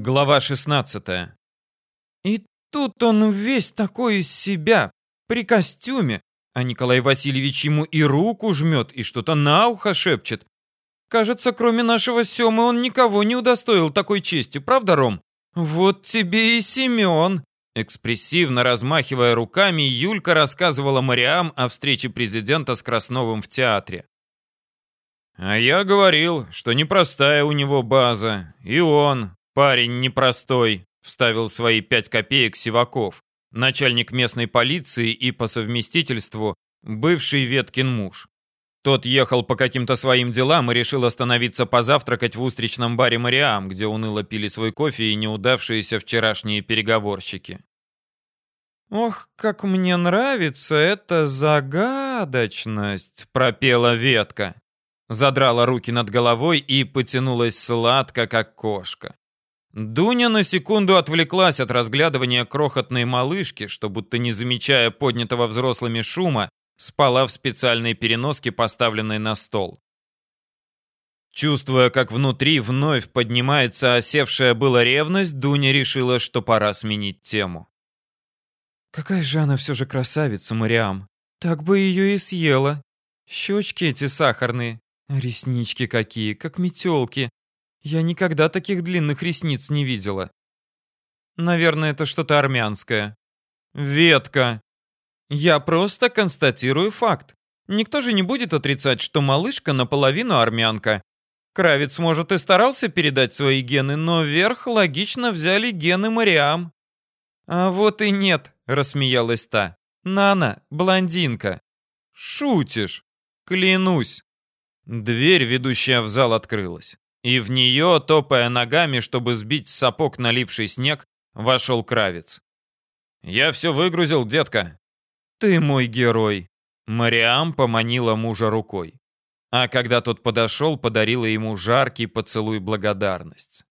Глава 16. И тут он весь такой из себя, при костюме, а Николай Васильевич ему и руку жмет, и что-то на ухо шепчет. Кажется, кроме нашего Семы он никого не удостоил такой чести, правда, Ром? Вот тебе и Семен. Экспрессивно размахивая руками, Юлька рассказывала Мариам о встрече президента с Красновым в театре. А я говорил, что непростая у него база, и он, «Парень непростой», — вставил свои пять копеек Сиваков, начальник местной полиции и по совместительству бывший Веткин муж. Тот ехал по каким-то своим делам и решил остановиться позавтракать в устричном баре «Мариам», где уныло пили свой кофе и неудавшиеся вчерашние переговорщики. «Ох, как мне нравится эта загадочность!» — пропела ветка. Задрала руки над головой и потянулась сладко, как кошка. Дуня на секунду отвлеклась от разглядывания крохотной малышки, что будто не замечая поднятого взрослыми шума, спала в специальной переноске, поставленной на стол. Чувствуя, как внутри вновь поднимается осевшая была ревность, Дуня решила, что пора сменить тему. «Какая же она все же красавица, Мариам! Так бы ее и съела! Щечки эти сахарные, реснички какие, как метелки, я никогда таких длинных ресниц не видела. Наверное, это что-то армянское. Ветка. Я просто констатирую факт. Никто же не будет отрицать, что малышка наполовину армянка. Кравец, может, и старался передать свои гены, но верх логично взяли гены Мариам. А вот и нет, рассмеялась та. Нана, блондинка. Шутишь? Клянусь. Дверь, ведущая в зал, открылась и в нее, топая ногами, чтобы сбить с сапог налипший снег, вошел Кравец. «Я все выгрузил, детка». «Ты мой герой», — Мариам поманила мужа рукой. А когда тот подошел, подарила ему жаркий поцелуй благодарность.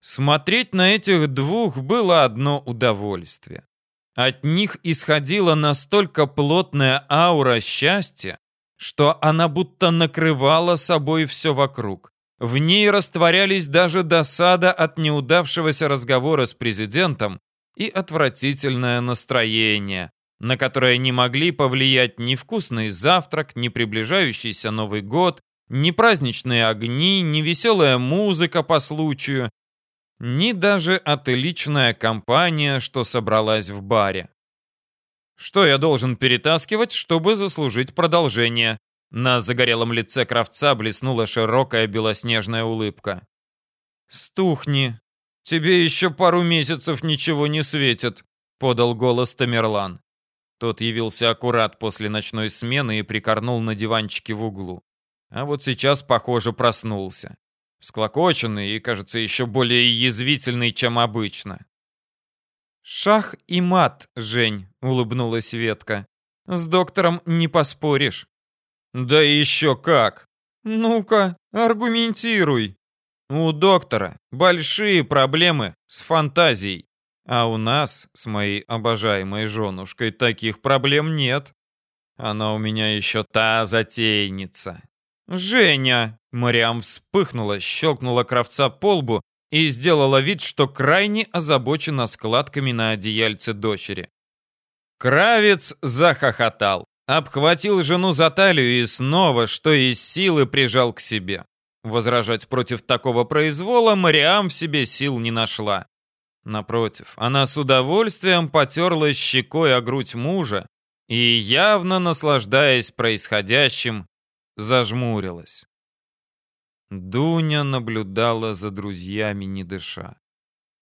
Смотреть на этих двух было одно удовольствие. От них исходила настолько плотная аура счастья, что она будто накрывала собой все вокруг. В ней растворялись даже досада от неудавшегося разговора с президентом и отвратительное настроение, на которое не могли повлиять ни вкусный завтрак, ни приближающийся Новый год, ни праздничные огни, ни веселая музыка по случаю, ни даже отличная компания, что собралась в баре. Что я должен перетаскивать, чтобы заслужить продолжение? На загорелом лице кравца блеснула широкая белоснежная улыбка. «Стухни! Тебе еще пару месяцев ничего не светит», — подал голос Тамерлан. Тот явился аккурат после ночной смены и прикорнул на диванчике в углу. А вот сейчас, похоже, проснулся. Склокоченный и, кажется, еще более язвительный, чем обычно. «Шах и мат, Жень», — улыбнулась Ветка. «С доктором не поспоришь». Да еще как! Ну-ка, аргументируй. У доктора большие проблемы с фантазией. А у нас с моей обожаемой женушкой таких проблем нет. Она у меня еще та затейница. Женя! Мариам вспыхнула, щелкнула кровца по лбу и сделала вид, что крайне озабочена складками на одеяльце дочери. Кравец захохотал. Обхватил жену за талию и снова, что из силы, прижал к себе. Возражать против такого произвола Мариам в себе сил не нашла. Напротив, она с удовольствием потерла щекой о грудь мужа и, явно наслаждаясь происходящим, зажмурилась. Дуня наблюдала за друзьями, не дыша.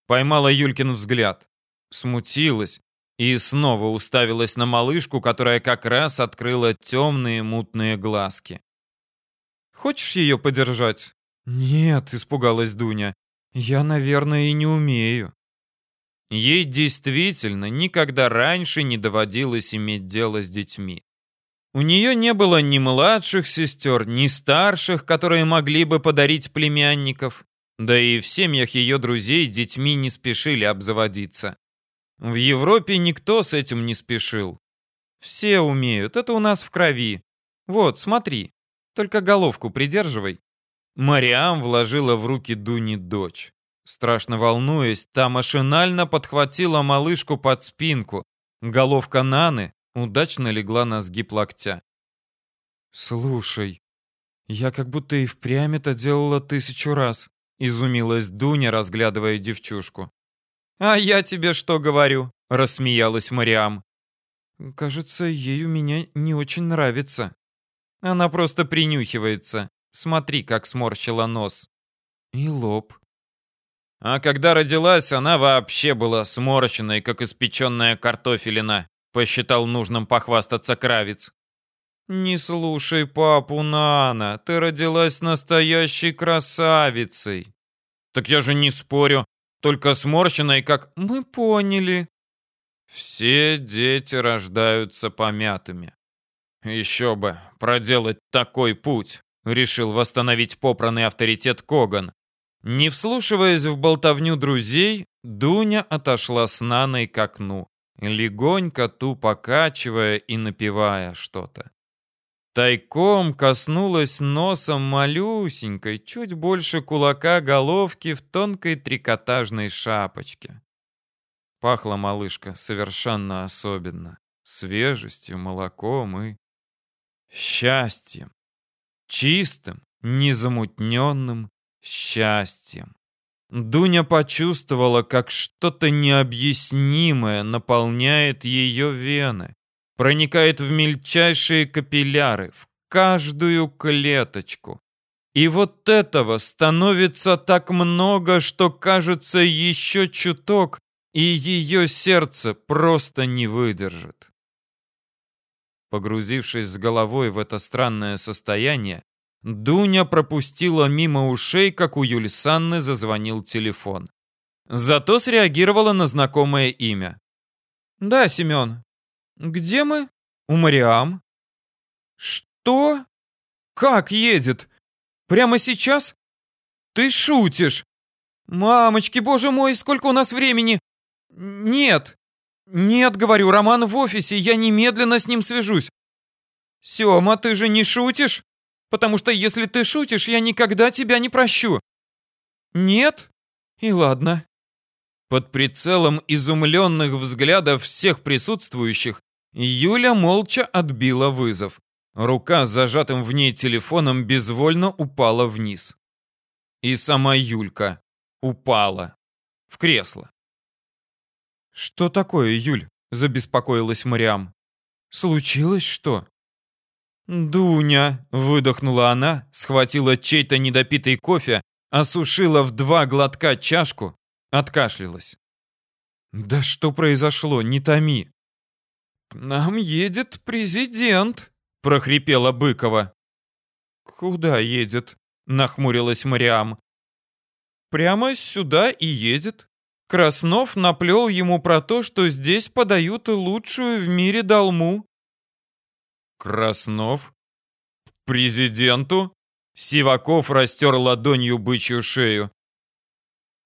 Поймала Юлькин взгляд, смутилась, и снова уставилась на малышку, которая как раз открыла темные мутные глазки. «Хочешь ее подержать?» «Нет», — испугалась Дуня. «Я, наверное, и не умею». Ей действительно никогда раньше не доводилось иметь дело с детьми. У нее не было ни младших сестер, ни старших, которые могли бы подарить племянников. Да и в семьях ее друзей детьми не спешили обзаводиться. В Европе никто с этим не спешил. Все умеют, это у нас в крови. Вот, смотри, только головку придерживай. Мариам вложила в руки Дуни дочь. Страшно волнуясь, та машинально подхватила малышку под спинку. Головка Наны удачно легла на сгиб локтя. «Слушай, я как будто и впрямь это делала тысячу раз», — изумилась Дуня, разглядывая девчушку. «А я тебе что говорю?» — рассмеялась Мариам. «Кажется, у меня не очень нравится». Она просто принюхивается. Смотри, как сморщила нос. И лоб. А когда родилась, она вообще была сморщенной, как испеченная картофелина. Посчитал нужным похвастаться Кравец. «Не слушай папу, Нана, ты родилась настоящей красавицей». «Так я же не спорю, только сморщенной, как мы поняли». Все дети рождаются помятыми. Еще бы, проделать такой путь, решил восстановить попранный авторитет Коган. Не вслушиваясь в болтовню друзей, Дуня отошла с Наной к окну, легонько ту покачивая и напевая что-то. Тайком коснулась носом малюсенькой, чуть больше кулака головки в тонкой трикотажной шапочке. Пахла малышка совершенно особенно, свежестью, молоком и счастьем. Чистым, незамутненным счастьем. Дуня почувствовала, как что-то необъяснимое наполняет ее вены, проникает в мельчайшие капилляры, в каждую клеточку. И вот этого становится так много, что кажется еще чуток, и ее сердце просто не выдержит. Погрузившись с головой в это странное состояние, Дуня пропустила мимо ушей, как у Юли Санны зазвонил телефон. Зато среагировала на знакомое имя. «Да, Семен. Где мы?» «У Мариам». «Что? Как едет? Прямо сейчас? Ты шутишь? Мамочки, боже мой, сколько у нас времени? Нет. «Нет, говорю, Роман в офисе, я немедленно с ним свяжусь». «Сёма, ты же не шутишь? Потому что если ты шутишь, я никогда тебя не прощу». «Нет? И ладно». Под прицелом изумленных взглядов всех присутствующих Юля молча отбила вызов. Рука с зажатым в ней телефоном безвольно упала вниз. И сама Юлька упала в кресло. «Что такое, Юль?» – забеспокоилась Мариам. «Случилось что?» «Дуня!» – выдохнула она, схватила чей-то недопитый кофе, осушила в два глотка чашку, откашлялась. «Да что произошло? Не томи!» «К нам едет президент!» – прохрипела Быкова. «Куда едет?» – нахмурилась Мариам. «Прямо сюда и едет. Краснов наплел ему про то, что здесь подают лучшую в мире долму. Краснов? Президенту? Сиваков растер ладонью бычью шею.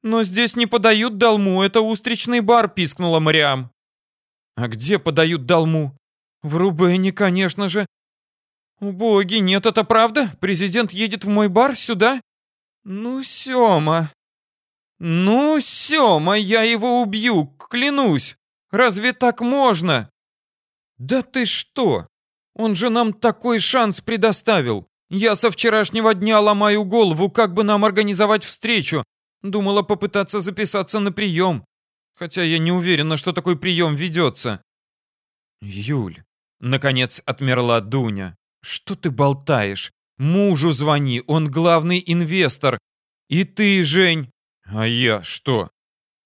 «Но здесь не подают долму, это устричный бар», — пискнула Мариам. «А где подают долму?» «В Рубене, конечно же». «Боги, нет, это правда? Президент едет в мой бар сюда?» «Ну, Сёма, «Ну, Сёма, я его убью, клянусь! Разве так можно?» «Да ты что? Он же нам такой шанс предоставил! Я со вчерашнего дня ломаю голову, как бы нам организовать встречу. Думала попытаться записаться на прием. Хотя я не уверена, что такой прием ведется». «Юль», — наконец отмерла Дуня, — «что ты болтаешь? Мужу звони, он главный инвестор. И ты, Жень, а я что?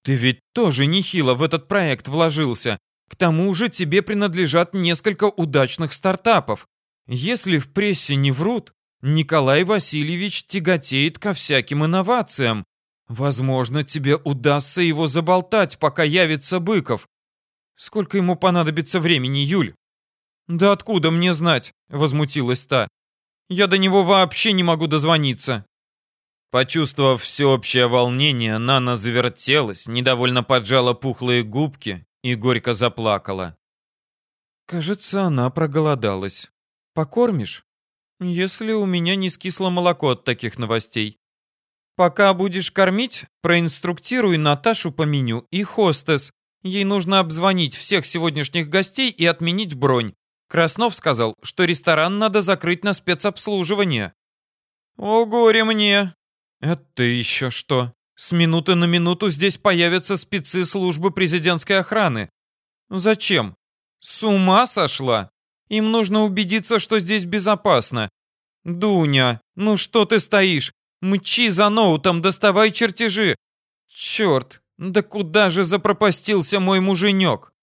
Ты ведь тоже нехило в этот проект вложился. К тому же тебе принадлежат несколько удачных стартапов. Если в прессе не врут, Николай Васильевич тяготеет ко всяким инновациям. Возможно, тебе удастся его заболтать, пока явится Быков. Сколько ему понадобится времени, Юль? Да откуда мне знать? Возмутилась та. Я до него вообще не могу дозвониться. Почувствовав всеобщее волнение, Нана завертелась, недовольно поджала пухлые губки и горько заплакала. «Кажется, она проголодалась. Покормишь? Если у меня не скисло молоко от таких новостей. Пока будешь кормить, проинструктируй Наташу по меню и хостес. Ей нужно обзвонить всех сегодняшних гостей и отменить бронь. Краснов сказал, что ресторан надо закрыть на спецобслуживание. О, горе мне! Это еще что? С минуты на минуту здесь появятся спецы службы президентской охраны. Зачем? С ума сошла? Им нужно убедиться, что здесь безопасно. Дуня, ну что ты стоишь? Мчи за ноутом, доставай чертежи. Черт, да куда же запропастился мой муженек?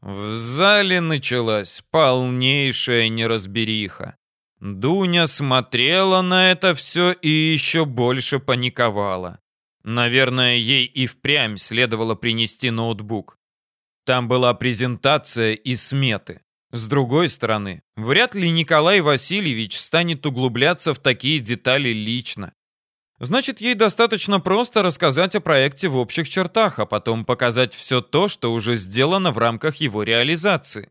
В зале началась полнейшая неразбериха. Дуня смотрела на это все и еще больше паниковала. Наверное, ей и впрямь следовало принести ноутбук. Там была презентация и сметы. С другой стороны, вряд ли Николай Васильевич станет углубляться в такие детали лично. Значит, ей достаточно просто рассказать о проекте в общих чертах, а потом показать все то, что уже сделано в рамках его реализации.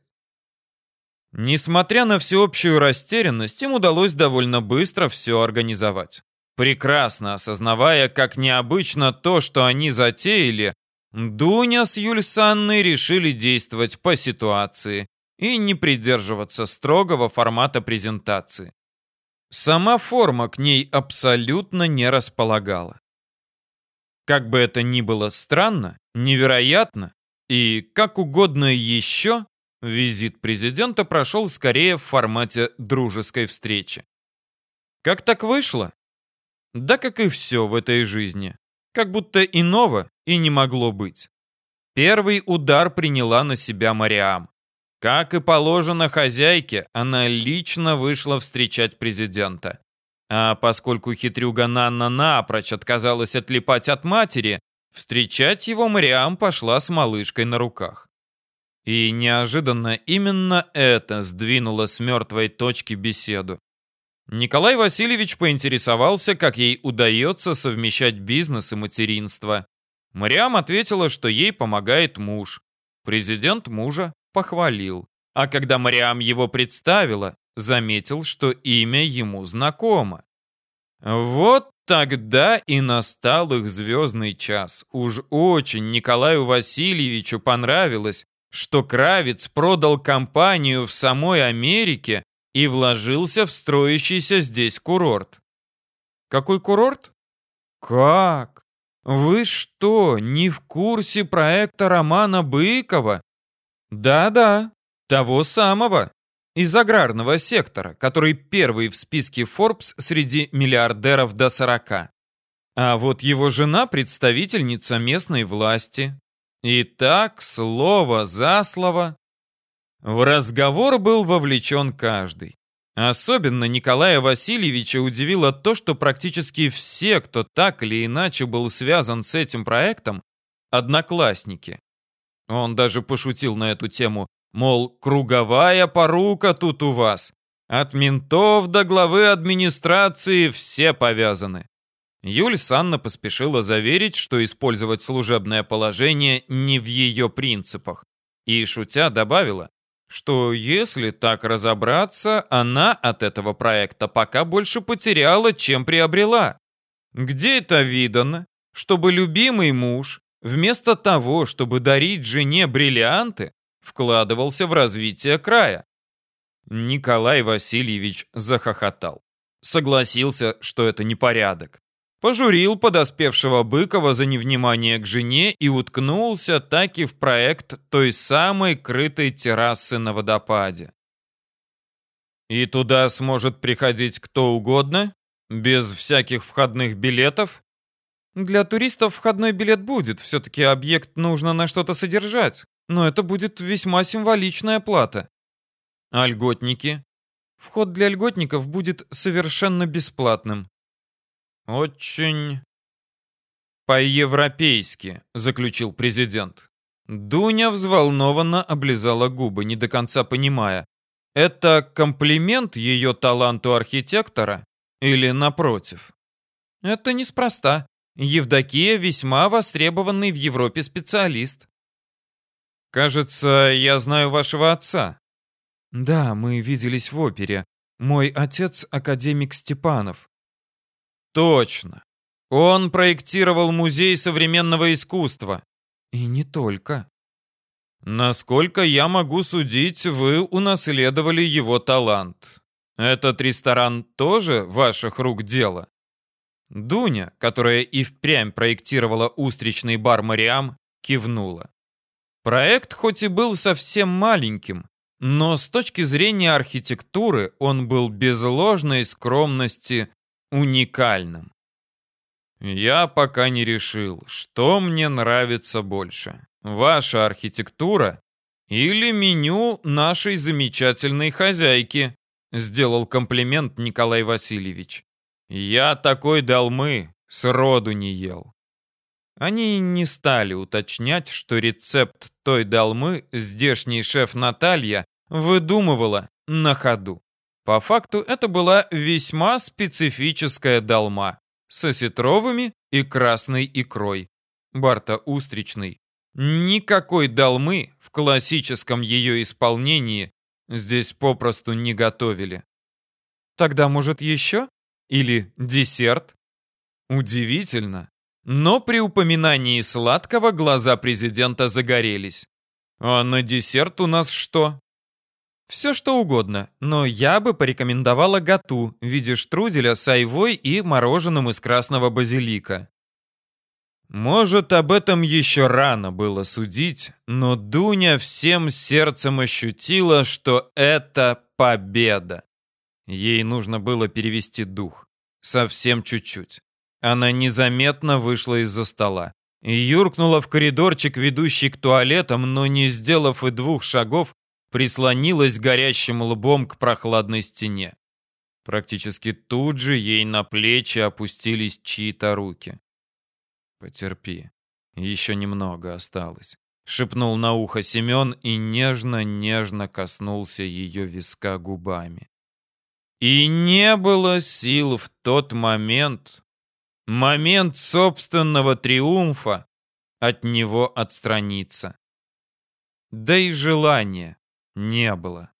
Несмотря на всеобщую растерянность, им удалось довольно быстро все организовать. Прекрасно осознавая, как необычно то, что они затеяли, Дуня с Юль Санной решили действовать по ситуации и не придерживаться строгого формата презентации. Сама форма к ней абсолютно не располагала. Как бы это ни было странно, невероятно и как угодно еще, визит президента прошел скорее в формате дружеской встречи. Как так вышло? Да как и все в этой жизни. Как будто иного и не могло быть. Первый удар приняла на себя Мариам. Как и положено хозяйке, она лично вышла встречать президента. А поскольку хитрюга Нанна напрочь отказалась отлипать от матери, встречать его Мариам пошла с малышкой на руках. И неожиданно именно это сдвинуло с мертвой точки беседу. Николай Васильевич поинтересовался, как ей удается совмещать бизнес и материнство. Мариам ответила, что ей помогает муж. Президент мужа похвалил. А когда Мариам его представила, заметил, что имя ему знакомо. Вот тогда и настал их звездный час. Уж очень Николаю Васильевичу понравилось, что Кравец продал компанию в самой Америке и вложился в строящийся здесь курорт. Какой курорт? Как? Вы что, не в курсе проекта Романа Быкова? Да-да, того самого. Из аграрного сектора, который первый в списке Forbes среди миллиардеров до 40. А вот его жена представительница местной власти. И так, слово за слово. В разговор был вовлечен каждый. Особенно Николая Васильевича удивило то, что практически все, кто так или иначе был связан с этим проектом, одноклассники. Он даже пошутил на эту тему, мол, круговая порука тут у вас. От ментов до главы администрации все повязаны. Юль Санна поспешила заверить, что использовать служебное положение не в ее принципах. И, шутя, добавила, что если так разобраться, она от этого проекта пока больше потеряла, чем приобрела. Где это видано, чтобы любимый муж вместо того, чтобы дарить жене бриллианты, вкладывался в развитие края. Николай Васильевич захохотал. Согласился, что это непорядок. Пожурил подоспевшего Быкова за невнимание к жене и уткнулся таки в проект той самой крытой террасы на водопаде. И туда сможет приходить кто угодно? Без всяких входных билетов? Для туристов входной билет будет, все-таки объект нужно на что-то содержать, но это будет весьма символичная плата. А льготники? Вход для льготников будет совершенно бесплатным. Очень по-европейски, заключил президент. Дуня взволнованно облизала губы, не до конца понимая, это комплимент ее таланту архитектора или напротив? Это неспроста. Евдокия весьма востребованный в Европе специалист. Кажется, я знаю вашего отца. Да, мы виделись в опере. Мой отец академик Степанов. Точно. Он проектировал музей современного искусства. И не только. Насколько я могу судить, вы унаследовали его талант. Этот ресторан тоже ваших рук дело? Дуня, которая и впрямь проектировала устричный бар Мариам, кивнула. Проект хоть и был совсем маленьким, но с точки зрения архитектуры он был без ложной скромности уникальным. Я пока не решил, что мне нравится больше. Ваша архитектура или меню нашей замечательной хозяйки, сделал комплимент Николай Васильевич. Я такой долмы сроду не ел. Они не стали уточнять, что рецепт той долмы здешний шеф Наталья выдумывала на ходу. По факту это была весьма специфическая долма с осетровыми и красной икрой. Барта устричный. Никакой долмы в классическом ее исполнении здесь попросту не готовили. Тогда, может, еще? Или десерт? Удивительно. Но при упоминании сладкого глаза президента загорелись. А на десерт у нас что? Все что угодно, но я бы порекомендовала гату в виде штруделя с айвой и мороженым из красного базилика. Может, об этом еще рано было судить, но Дуня всем сердцем ощутила, что это победа. Ей нужно было перевести дух. Совсем чуть-чуть. Она незаметно вышла из-за стола. Юркнула в коридорчик, ведущий к туалетам, но не сделав и двух шагов, прислонилась горящим лбом к прохладной стене. Практически тут же ей на плечи опустились чьи-то руки. «Потерпи, еще немного осталось», — шепнул на ухо Семен и нежно-нежно коснулся ее виска губами. И не было сил в тот момент, момент собственного триумфа, от него отстраниться. Да и желания не было.